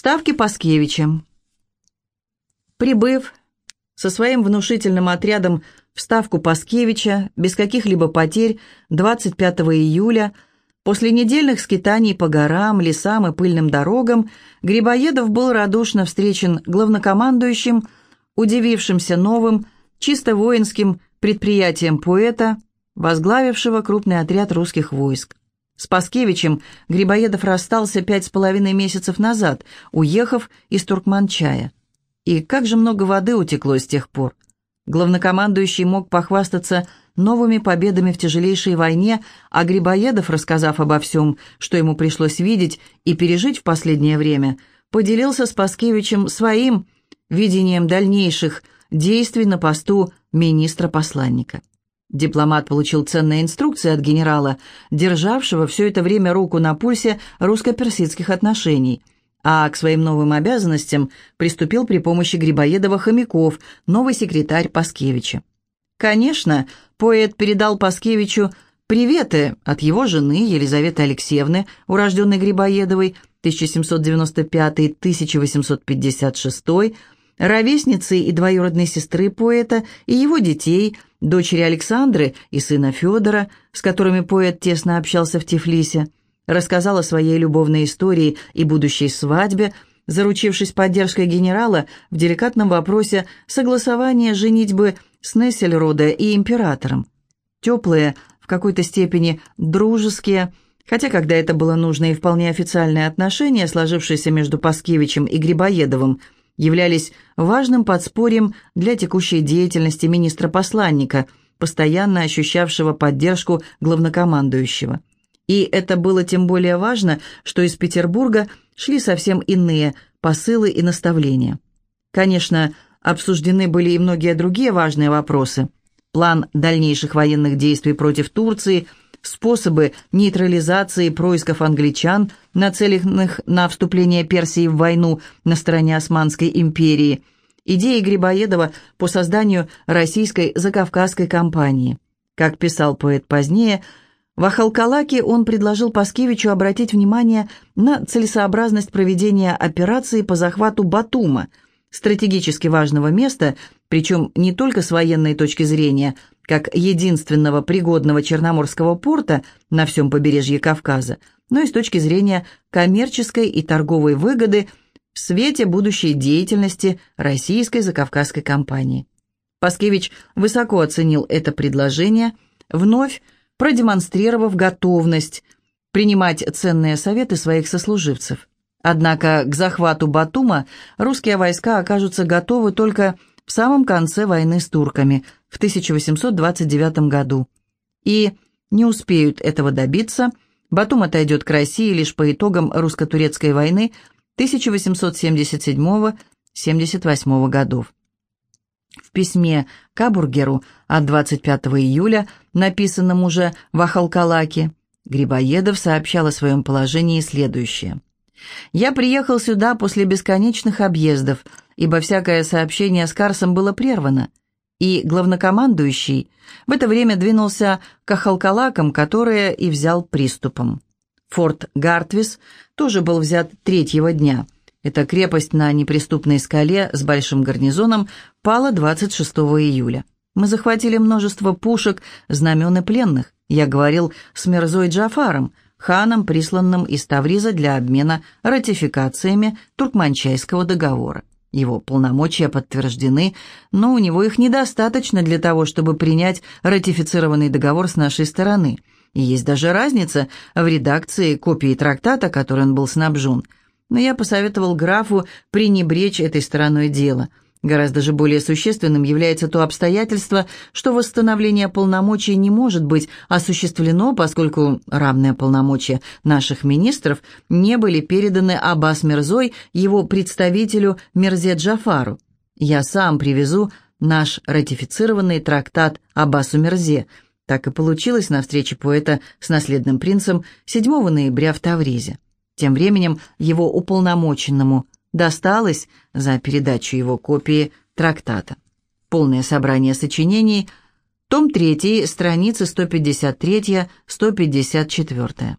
Ставки Паскевича. Прибыв со своим внушительным отрядом в ставку Паскевича без каких-либо потерь 25 июля, после недельных скитаний по горам, лесам и пыльным дорогам, Грибоедов был радушно встречен главнокомандующим, удивившимся новым, чисто воинским предприятием поэта, возглавившего крупный отряд русских войск. С Паскевичем Грибоедов расстался пять с половиной месяцев назад, уехав из Туркманчая. И как же много воды утекло с тех пор. Главнокомандующий мог похвастаться новыми победами в тяжелейшей войне, а Грибоедов, рассказав обо всем, что ему пришлось видеть и пережить в последнее время, поделился с Паскевичем своим видением дальнейших действий на посту министра-посланника. Дипломат получил ценные инструкции от генерала, державшего все это время руку на пульсе русско-персидских отношений, а к своим новым обязанностям приступил при помощи Грибоедова-Хомяков, новый секретарь Паскевича. Конечно, поэт передал Паскевичу приветы от его жены Елизаветы Алексеевны, урожденной Грибоедовой, 1795-1856, ровесницы и двоюродной сестры поэта и его детей – дочери Александры и сына Федора, с которыми поэт тесно общался в Тифлисе, рассказал о своей любовной истории и будущей свадьбе, заручившись поддержкой генерала в деликатном вопросе согласования женитьбы с Нессельрода и императором. Теплые, в какой-то степени дружеские, хотя когда это было нужно и вполне официальные отношения, сложившиеся между Паскевичем и Грибоедовым – являлись важным подспорьем для текущей деятельности министра-посланника, постоянно ощущавшего поддержку главнокомандующего. И это было тем более важно, что из Петербурга шли совсем иные посылы и наставления. Конечно, обсуждены были и многие другие важные вопросы. План дальнейших военных действий против Турции – способы нейтрализации происков англичан, нацеленных на вступление Персии в войну на стороне Османской империи, идеи Грибоедова по созданию российской закавказской компании. Как писал поэт позднее, в Ахалкалаке он предложил Паскевичу обратить внимание на целесообразность проведения операции по захвату Батума, стратегически важного места, причем не только с военной точки зрения – как единственного пригодного черноморского порта на всем побережье Кавказа, но и с точки зрения коммерческой и торговой выгоды в свете будущей деятельности российской закавказской компании. Паскевич высоко оценил это предложение, вновь продемонстрировав готовность принимать ценные советы своих сослуживцев. Однако к захвату Батума русские войска окажутся готовы только в самом конце войны с турками – в 1829 году. И не успеют этого добиться, Батум отойдет к России лишь по итогам русско-турецкой войны 1877-78 годов. В письме Кабургеру от 25 июля, написанном уже в Ахалкалаке, Грибоедов сообщал о своем положении следующее. «Я приехал сюда после бесконечных объездов, ибо всякое сообщение с Карсом было прервано и главнокомандующий в это время двинулся к Ахалкалакам, которые и взял приступом. Форт Гартвис тоже был взят третьего дня. Эта крепость на неприступной скале с большим гарнизоном пала 26 июля. Мы захватили множество пушек, знамен и пленных. Я говорил с Мерзой Джафаром, ханом, присланным из Тавриза для обмена ратификациями Туркманчайского договора. Его полномочия подтверждены, но у него их недостаточно для того, чтобы принять ратифицированный договор с нашей стороны. И есть даже разница в редакции копии трактата, которой он был снабжен. Но я посоветовал графу пренебречь этой стороной дела – Гораздо же более существенным является то обстоятельство, что восстановление полномочий не может быть осуществлено, поскольку равные полномочия наших министров не были переданы Аббас Мирзой его представителю Мирзе Джафару. Я сам привезу наш ратифицированный трактат Аббасу Мирзе. Так и получилось на встрече поэта с наследным принцем 7 ноября в Тавризе. Тем временем его уполномоченному досталось за передачу его копии трактата. Полное собрание сочинений, том 3, страницы 153-154.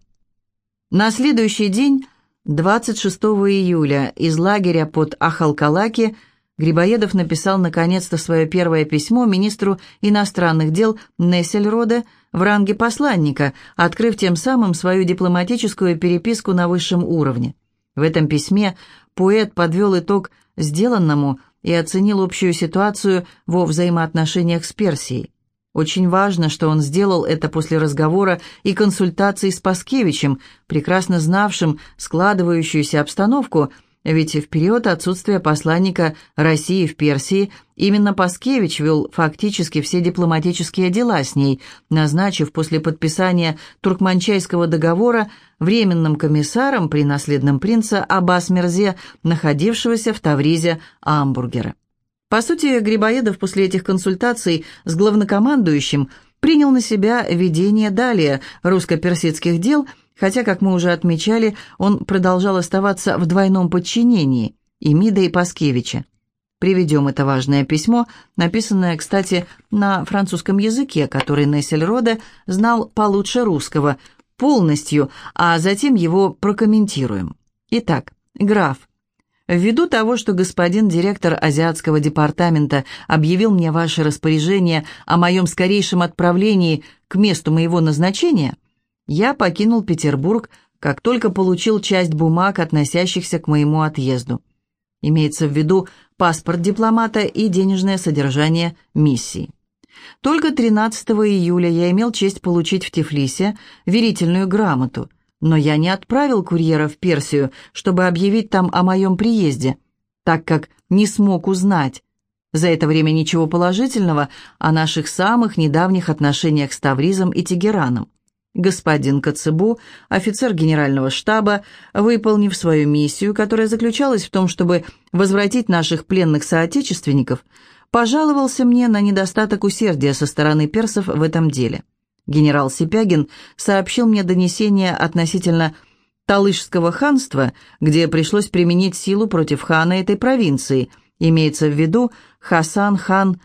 На следующий день 26 июля из лагеря под Ахалкалаки Грибоедов написал наконец-то свое первое письмо министру иностранных дел Нессельроде в ранге посланника, открыв тем самым свою дипломатическую переписку на высшем уровне. В этом письме поэт подвел итог сделанному и оценил общую ситуацию во взаимоотношениях с Персией. Очень важно, что он сделал это после разговора и консультаций с Паскевичем, прекрасно знавшим складывающуюся обстановку, ведь в период отсутствия посланника России в Персии именно Паскевич вел фактически все дипломатические дела с ней, назначив после подписания Туркманчайского договора временным комиссаром при наследном принце Аббас Мерзе, находившегося в Тавризе Амбургера. По сути, Грибоедов после этих консультаций с главнокомандующим принял на себя ведение далее русско-персидских дел, хотя, как мы уже отмечали, он продолжал оставаться в двойном подчинении и Мида и Паскевича. Приведем это важное письмо, написанное, кстати, на французском языке, который Нессельроде знал получше русского, полностью, а затем его прокомментируем. Итак, граф, Ввиду того, что господин директор Азиатского департамента объявил мне ваше распоряжение о моем скорейшем отправлении к месту моего назначения, я покинул Петербург, как только получил часть бумаг, относящихся к моему отъезду. Имеется в виду паспорт дипломата и денежное содержание миссии. Только 13 июля я имел честь получить в Тифлисе верительную грамоту – но я не отправил курьера в Персию, чтобы объявить там о моем приезде, так как не смог узнать за это время ничего положительного о наших самых недавних отношениях с Тавризом и Тегераном. Господин Коцебу, офицер генерального штаба, выполнив свою миссию, которая заключалась в том, чтобы возвратить наших пленных соотечественников, пожаловался мне на недостаток усердия со стороны персов в этом деле. Генерал Сипягин сообщил мне донесение относительно Талышского ханства, где пришлось применить силу против хана этой провинции, имеется в виду Хасан хан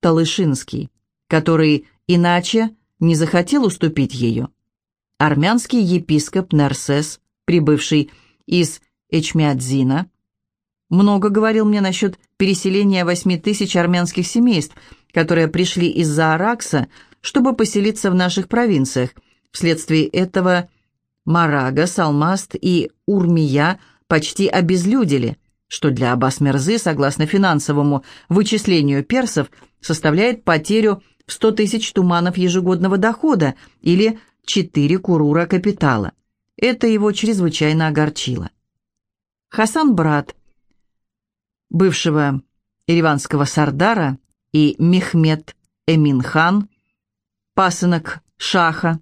Талышинский, который иначе не захотел уступить ее. Армянский епископ Нарсес, прибывший из Эчмиадзина, много говорил мне насчет переселения восьми тысяч армянских семейств, которые пришли из-за Аракса, чтобы поселиться в наших провинциях. Вследствие этого Марага, Салмаст и Урмия почти обезлюдили, что для Аббас-Мерзы, согласно финансовому вычислению персов, составляет потерю 100 тысяч туманов ежегодного дохода или 4 курура капитала. Это его чрезвычайно огорчило. Хасан брат бывшего ириванского сардара и Мехмед Эмин хан пасынок Шаха,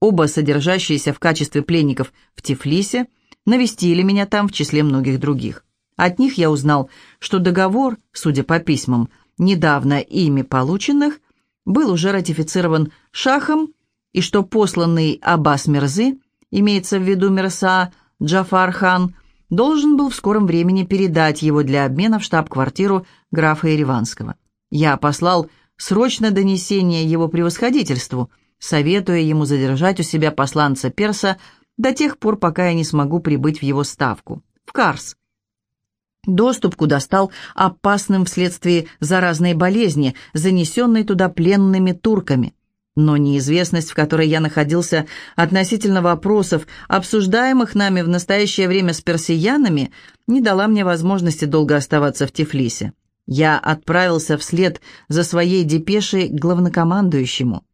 оба содержащиеся в качестве пленников в Тифлисе, навестили меня там в числе многих других. От них я узнал, что договор, судя по письмам, недавно ими полученных, был уже ратифицирован Шахом, и что посланный Аббас Мирзы, имеется в виду Мирса Джафар хан, должен был в скором времени передать его для обмена в штаб-квартиру графа Ириванского. Я послал срочно донесение его превосходительству, советуя ему задержать у себя посланца Перса до тех пор, пока я не смогу прибыть в его ставку, в Карс. Доступ куда стал опасным вследствие заразной болезни, занесенной туда пленными турками. Но неизвестность, в которой я находился относительно вопросов, обсуждаемых нами в настоящее время с персиянами, не дала мне возможности долго оставаться в Тифлисе. Я отправился вслед за своей депешей к главнокомандующему.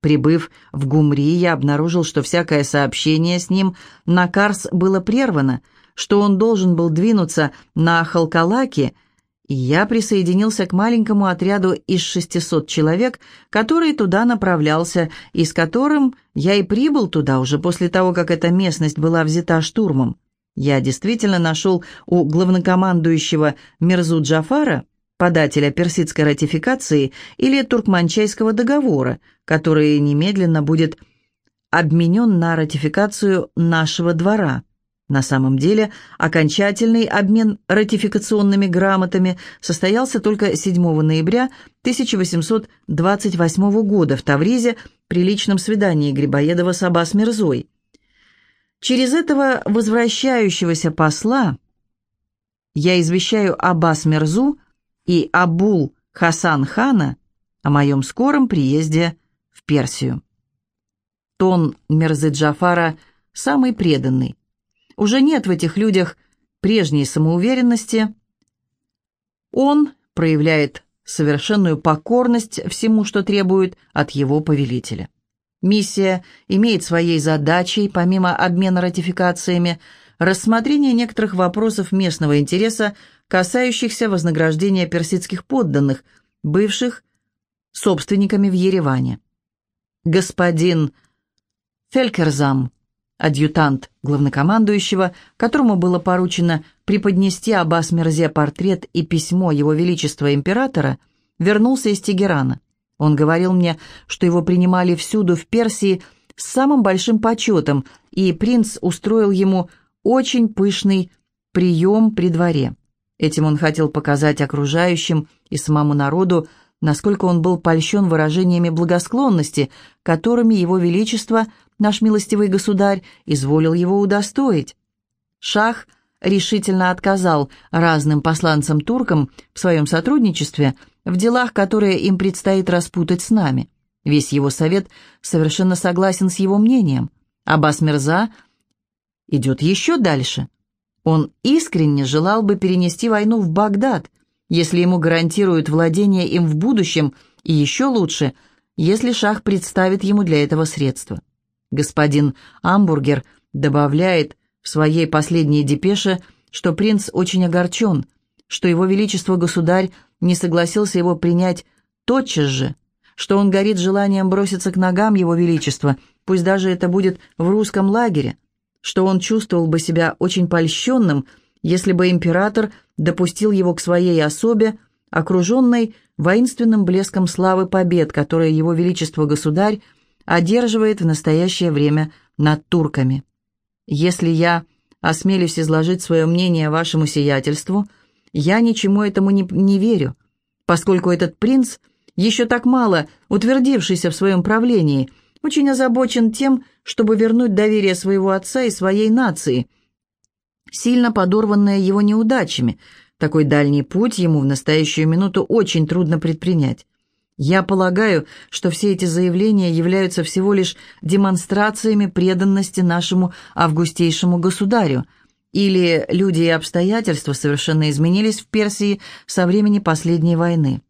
Прибыв в Гумри, я обнаружил, что всякое сообщение с ним на Карс было прервано, что он должен был двинуться на Халкалаки, и я присоединился к маленькому отряду из 600 человек, который туда направлялся, и с которым я и прибыл туда уже после того, как эта местность была взята штурмом. Я действительно нашел у главнокомандующего Мирзу Джафара подателя персидской ратификации или туркманчайского договора, который немедленно будет обменен на ратификацию нашего двора. На самом деле, окончательный обмен ратификационными грамотами состоялся только 7 ноября 1828 года в Тавризе при личном свидании Грибоедова с Аббас Мирзой. Через этого возвращающегося посла я извещаю Аббас Мерзу и Абул Хасан Хана о моем скором приезде в Персию. Тон Мерзы Джафара самый преданный. Уже нет в этих людях прежней самоуверенности. Он проявляет совершенную покорность всему, что требует от его повелителя. Миссия имеет своей задачей, помимо обмена ратификациями, рассмотрение некоторых вопросов местного интереса, касающихся вознаграждения персидских подданных, бывших собственниками в Ереване. Господин Фелькерзам, адъютант главнокомандующего, которому было поручено преподнести Аббас Мерзе портрет и письмо Его Величества Императора, вернулся из Тегерана. Он говорил мне, что его принимали всюду в Персии с самым большим почетом, и принц устроил ему очень пышный прием при дворе. Этим он хотел показать окружающим и самому народу, насколько он был польщен выражениями благосклонности, которыми его величество, наш милостивый государь, изволил его удостоить. Шах решительно отказал разным посланцам-туркам в своем сотрудничестве в делах, которые им предстоит распутать с нами. Весь его совет совершенно согласен с его мнением. Аббас Мирза идет еще дальше. Он искренне желал бы перенести войну в Багдад, если ему гарантируют владение им в будущем, и еще лучше, если шах представит ему для этого средства. Господин Амбургер добавляет в своей последней депеше, что принц очень огорчен, что его величество государь не согласился его принять тотчас же, что он горит желанием броситься к ногам его величества, пусть даже это будет в русском лагере, что он чувствовал бы себя очень польщенным, если бы император допустил его к своей особе, окруженной воинственным блеском славы побед, которые его величество государь одерживает в настоящее время над турками. Если я осмелюсь изложить свое мнение вашему сиятельству, я ничему этому не, не верю, поскольку этот принц, еще так мало утвердившийся в своем правлении, очень озабочен тем, чтобы вернуть доверие своего отца и своей нации, сильно подорванное его неудачами. Такой дальний путь ему в настоящую минуту очень трудно предпринять. Я полагаю, что все эти заявления являются всего лишь демонстрациями преданности нашему августейшему государю, или люди и обстоятельства совершенно изменились в Персии со времени последней войны.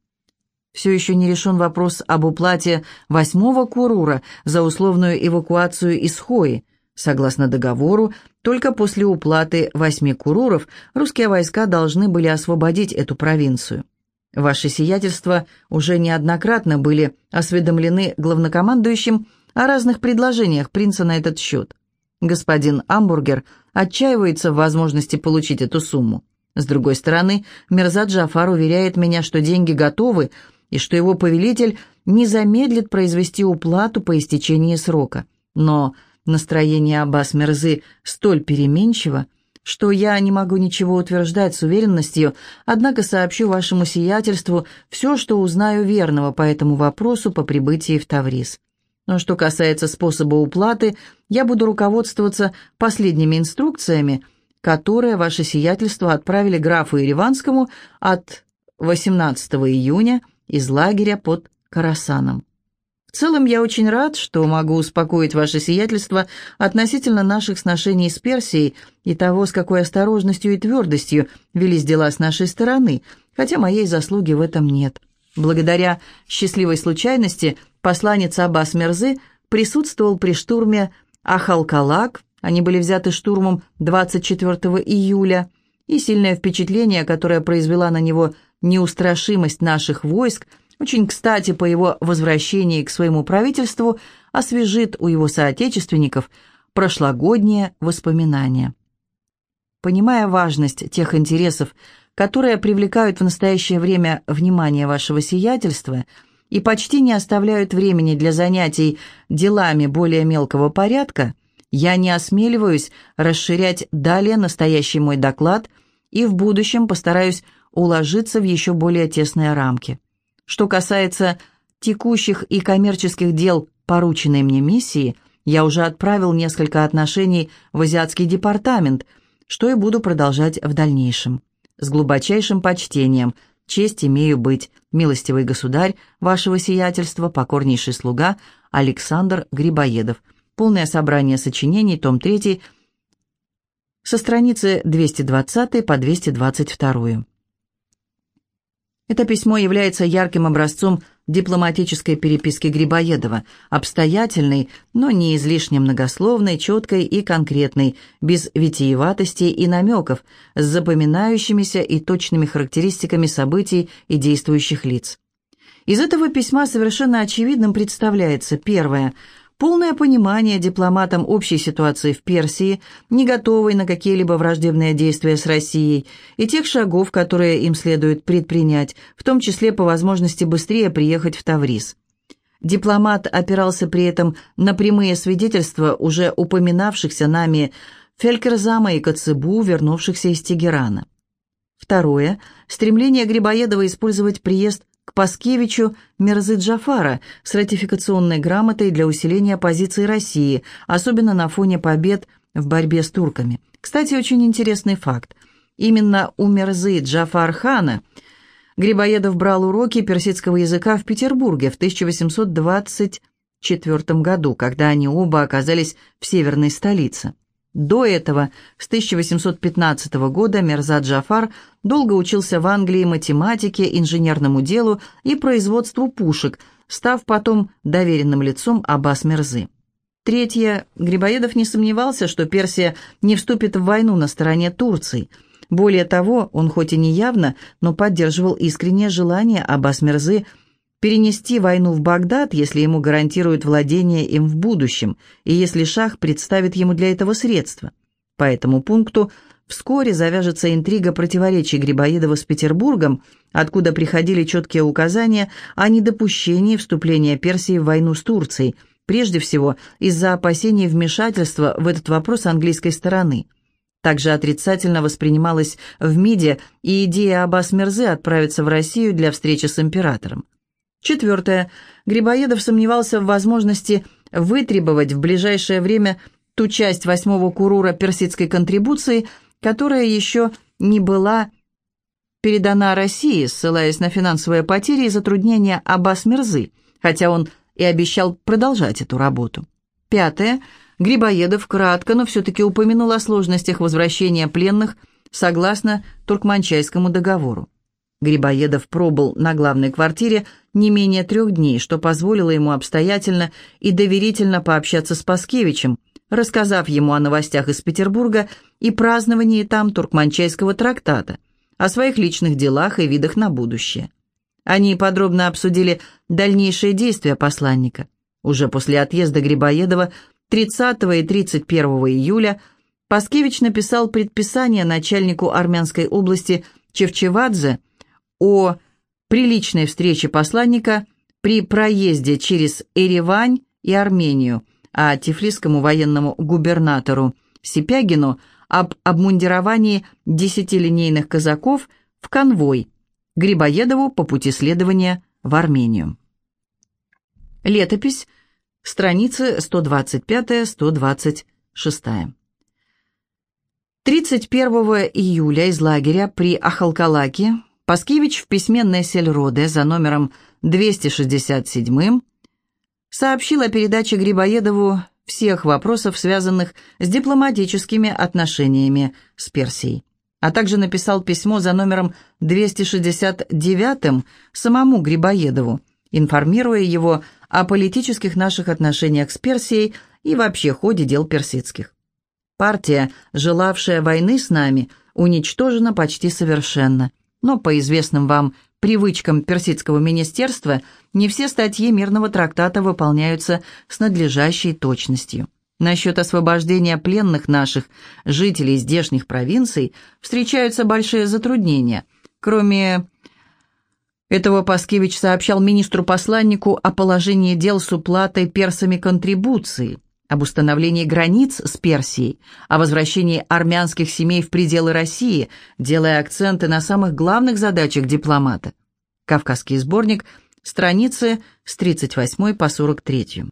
Все еще не решен вопрос об уплате восьмого курура за условную эвакуацию из Хои. Согласно договору, только после уплаты восьми куруров русские войска должны были освободить эту провинцию. Ваши сиятельства уже неоднократно были осведомлены главнокомандующим о разных предложениях принца на этот счет. Господин Амбургер отчаивается в возможности получить эту сумму. С другой стороны, Мирза Джафар уверяет меня, что деньги готовы и что его повелитель не замедлит произвести уплату по истечении срока. Но настроение Аббас Мирзы столь переменчиво, что я не могу ничего утверждать с уверенностью, однако сообщу вашему сиятельству все, что узнаю верного по этому вопросу по прибытии в Таврис. Но что касается способа уплаты, я буду руководствоваться последними инструкциями, которые ваше сиятельство отправили графу Ереванскому от 18 июня из лагеря под Карасаном. В целом я очень рад, что могу успокоить ваше сиятельство относительно наших сношений с Персией и того, с какой осторожностью и твердостью велись дела с нашей стороны, хотя моей заслуги в этом нет. Благодаря счастливой случайности посланец Аббас Мерзы присутствовал при штурме Ахалкалак, они были взяты штурмом 24 июля, и сильное впечатление, которое произвела на него неустрашимость наших войск – очень кстати по его возвращении к своему правительству освежит у его соотечественников прошлогодние воспоминания. Понимая важность тех интересов, которые привлекают в настоящее время внимание вашего сиятельства и почти не оставляют времени для занятий делами более мелкого порядка, я не осмеливаюсь расширять далее настоящий мой доклад и в будущем постараюсь уложиться в еще более тесные рамки. Что касается текущих и коммерческих дел порученной мне миссии, Я уже отправил несколько отношений в Азиатский департамент, что и буду продолжать в дальнейшем. С глубочайшим почтением, честь имею быть, милостивый государь, вашего сиятельства, покорнейший слуга Александр Грибоедов. Полное собрание сочинений, том 3, со страницы 220 по 222. Это письмо является ярким образцом дипломатической переписки Грибоедова, обстоятельной, но не излишне многословной, четкой и конкретной, без витиеватостей и намеков, с запоминающимися и точными характеристиками событий и действующих лиц. Из этого письма совершенно очевидным представляется первое – полное понимание дипломатам общей ситуации в Персии, не готовой на какие-либо враждебные действия с Россией, и тех шагов, которые им следует предпринять, в том числе по возможности быстрее приехать в Таврис. Дипломат опирался при этом на прямые свидетельства уже упоминавшихся нами Фелькерзама и Коцебу, вернувшихся из Тегерана. Второе. Стремление Грибоедова использовать приезд к Паскевичу Мирзы Джафара с ратификационной грамотой для усиления позиции России, особенно на фоне побед в борьбе с турками. Кстати, очень интересный факт. Именно у Мирзы Джафар-хана Грибоедов брал уроки персидского языка в Петербурге в 1824 году, когда они оба оказались в северной столице. До этого, с 1815 года, Мерзад Джафар долго учился в Англии математике, инженерному делу и производству пушек, став потом доверенным лицом Аббас Мерзы. Третье. Грибоедов не сомневался, что Персия не вступит в войну на стороне Турции. Более того, он хоть и не явно, но поддерживал искреннее желание Аббас Мерзы – перенести войну в Багдад, если ему гарантируют владение им в будущем, и если Шах представит ему для этого средства. По этому пункту вскоре завяжется интрига противоречий Грибоедова с Петербургом, откуда приходили четкие указания о недопущении вступления Персии в войну с Турцией, прежде всего из-за опасений вмешательства в этот вопрос английской стороны. Также отрицательно воспринималась в МИДе и идея Аббас Мерзы отправиться в Россию для встречи с императором. Четвертое. Грибоедов сомневался в возможности вытребовать в ближайшее время ту часть восьмого курура персидской контрибуции, которая еще не была передана России, ссылаясь на финансовые потери и затруднения Аббас Мирзы, хотя он и обещал продолжать эту работу. Пятое. Грибоедов кратко, но все-таки упомянул о сложностях возвращения пленных согласно Туркманчайскому договору. Грибоедов пробыл на главной квартире не менее трех дней, что позволило ему обстоятельно и доверительно пообщаться с Паскевичем, рассказав ему о новостях из Петербурга и праздновании там туркманчайского трактата, о своих личных делах и видах на будущее. Они подробно обсудили дальнейшие действия посланника. Уже после отъезда Грибоедова 30 и 31 июля Паскевич написал предписание начальнику армянской области Чевчевадзе – о приличной встрече посланника при проезде через Эревань и Армению, а тифлисскому военному губернатору Сипягину об обмундировании десятилинейных казаков в конвой Грибоедову по пути следования в Армению. Летопись, страницы 125-126. 31 июля из лагеря при Ахалкалаке Паскевич в письме Нессельроде за номером 267 сообщил о передаче Грибоедову всех вопросов, связанных с дипломатическими отношениями с Персией, а также написал письмо за номером 269 самому Грибоедову, информируя его о политических наших отношениях с Персией и вообще ходе дел персидских. Партия, желавшая войны с нами, уничтожена почти совершенно – но по известным вам привычкам персидского министерства не все статьи мирного трактата выполняются с надлежащей точностью. Насчет освобождения пленных наших жителей здешних провинций встречаются большие затруднения. Кроме этого Паскевич сообщал министру-посланнику о положении дел с уплатой персами контрибуции – об установлении границ с Персией, о возвращении армянских семей в пределы России, делая акценты на самых главных задачах дипломата. Кавказский сборник, страницы с 38 по 43.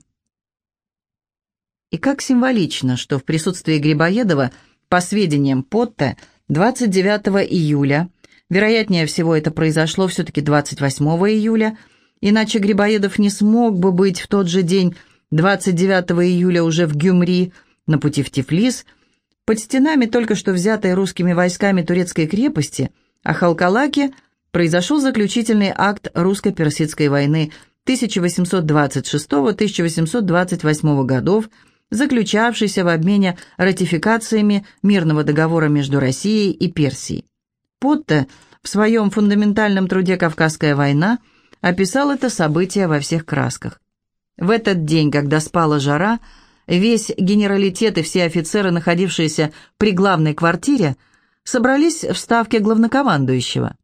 И как символично, что в присутствии Грибоедова, по сведениям Потта, 29 июля, вероятнее всего это произошло все-таки 28 июля, иначе Грибоедов не смог бы быть в тот же день, 29 июля, уже в Гюмри, на пути в Тифлис, под стенами только что взятой русскими войсками турецкой крепости, а Халкалаке произошел заключительный акт русско-персидской войны 1826-1828 годов, заключавшийся в обмене ратификациями мирного договора между Россией и Персией. Потте в своем фундаментальном труде «Кавказская война» описал это событие во всех красках. В этот день, когда спала жара, весь генералитет и все офицеры, находившиеся при главной квартире, собрались в ставке главнокомандующего.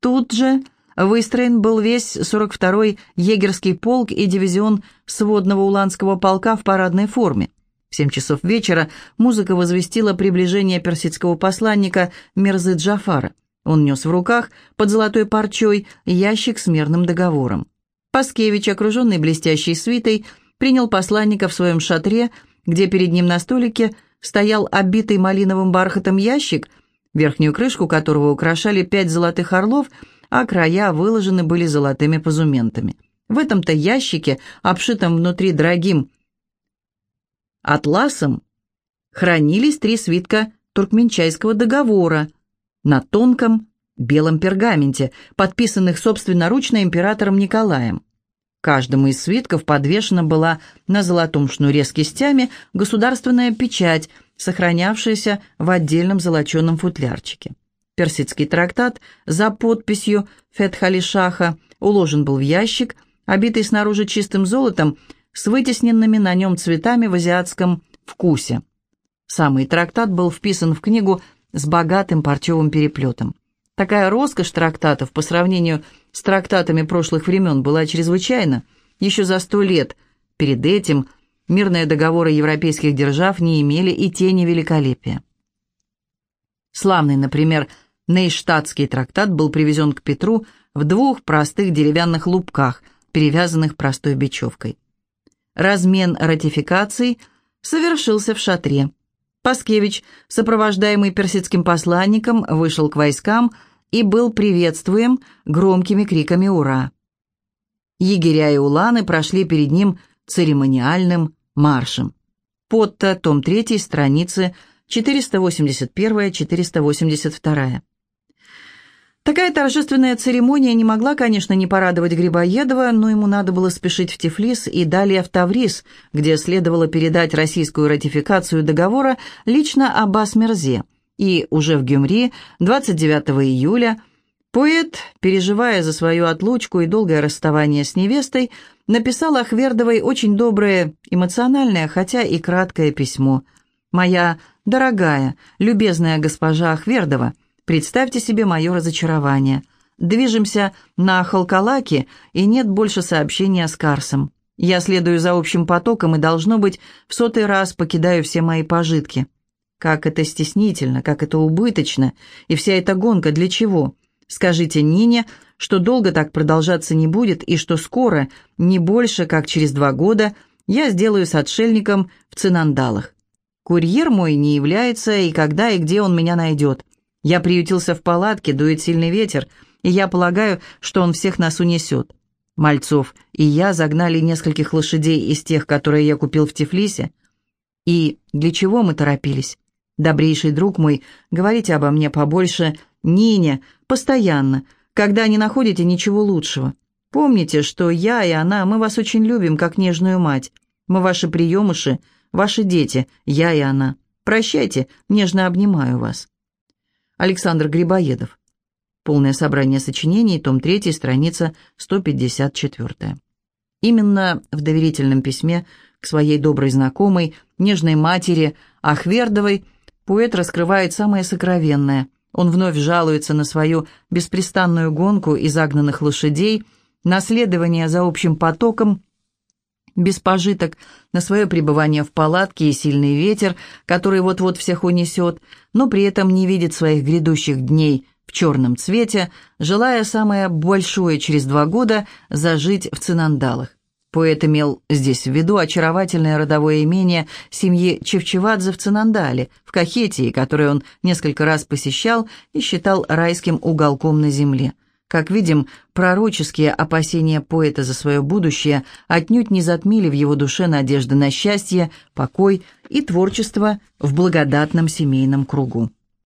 Тут же выстроен был весь 42-й егерский полк и дивизион сводного уланского полка в парадной форме. В семь часов вечера музыка возвестила приближение персидского посланника Мирзы Джафара. Он нес в руках под золотой парчой ящик с мирным договором. Паскевич, окруженный блестящей свитой, принял посланника в своем шатре, где перед ним на столике стоял обитый малиновым бархатом ящик, верхнюю крышку которого украшали пять золотых орлов, а края выложены были золотыми позументами. В этом-то ящике, обшитом внутри дорогим атласом, хранились три свитка туркменчайского договора на тонком белом пергаменте, подписанных собственноручно императором Николаем. Каждому из свитков подвешена была на золотом шнуре с кистями государственная печать, сохранявшаяся в отдельном золоченом футлярчике. Персидский трактат за подписью Фетхали-Шаха уложен был в ящик, обитый снаружи чистым золотом, с вытесненными на нем цветами в азиатском вкусе. Самый трактат был вписан в книгу с богатым парчевым переплетом. Такая роскошь трактатов по сравнению с трактатами прошлых времен была чрезвычайна. Еще за сто лет перед этим мирные договоры европейских держав не имели и тени великолепия. Славный, например, Нейштадтский трактат был привезен к Петру в двух простых деревянных лубках, перевязанных простой бечевкой. Размен ратификаций совершился в шатре. Паскевич, сопровождаемый персидским посланником, вышел к войскам и был приветствуем громкими криками «Ура!». Егеря и уланы прошли перед ним церемониальным маршем. Потто, том 3, страницы 481-482. Такая торжественная церемония не могла, конечно, не порадовать Грибоедова, но ему надо было спешить в Тифлис и далее в Таврис, где следовало передать российскую ратификацию договора лично Аббас Мерзе. И уже в Гюмри 29 июля поэт, переживая за свою отлучку и долгое расставание с невестой, написал Ахвердовой очень доброе, эмоциональное, хотя и краткое письмо. «Моя дорогая, любезная госпожа Ахвердова», Представьте себе мое разочарование. Движемся на Халкалаке, и нет больше сообщения с Карсом. Я следую за общим потоком и, должно быть, в сотый раз покидаю все мои пожитки. Как это стеснительно, как это убыточно, и вся эта гонка для чего? Скажите Нине, что долго так продолжаться не будет, и что скоро, не больше, как через два года, я сделаюсь отшельником в Цинандалах. Курьер мой не является, и когда и где он меня найдет. Я приютился в палатке, дует сильный ветер, и я полагаю, что он всех нас унесет. Мальцов и я загнали нескольких лошадей из тех, которые я купил в Тифлисе. И для чего мы торопились? Добрейший друг мой, говорите обо мне побольше, Нине, постоянно, когда не находите ничего лучшего. Помните, что я и она, мы вас очень любим, как нежную мать. Мы ваши приемыши, ваши дети, я и она. Прощайте, нежно обнимаю вас. Александр Грибоедов. Полное собрание сочинений, том 3, страница 154. Именно в доверительном письме к своей доброй знакомой, нежной матери Ахвердовой, поэт раскрывает самое сокровенное. Он вновь жалуется на свою беспрестанную гонку из загнанных лошадей, наследование за общим потоком без пожиток, на свое пребывание в палатке и сильный ветер, который вот-вот всех унесет, но при этом не видит своих грядущих дней в черном цвете, желая самое большое через два года зажить в Цинандалах. Поэт имел здесь в виду очаровательное родовое имение семьи Чевчевадзе в Цинандале, в Кахетии, которое он несколько раз посещал и считал райским уголком на земле. Как видим, пророческие опасения поэта за свое будущее отнюдь не затмили в его душе надежды на счастье, покой и творчество в благодатном семейном кругу.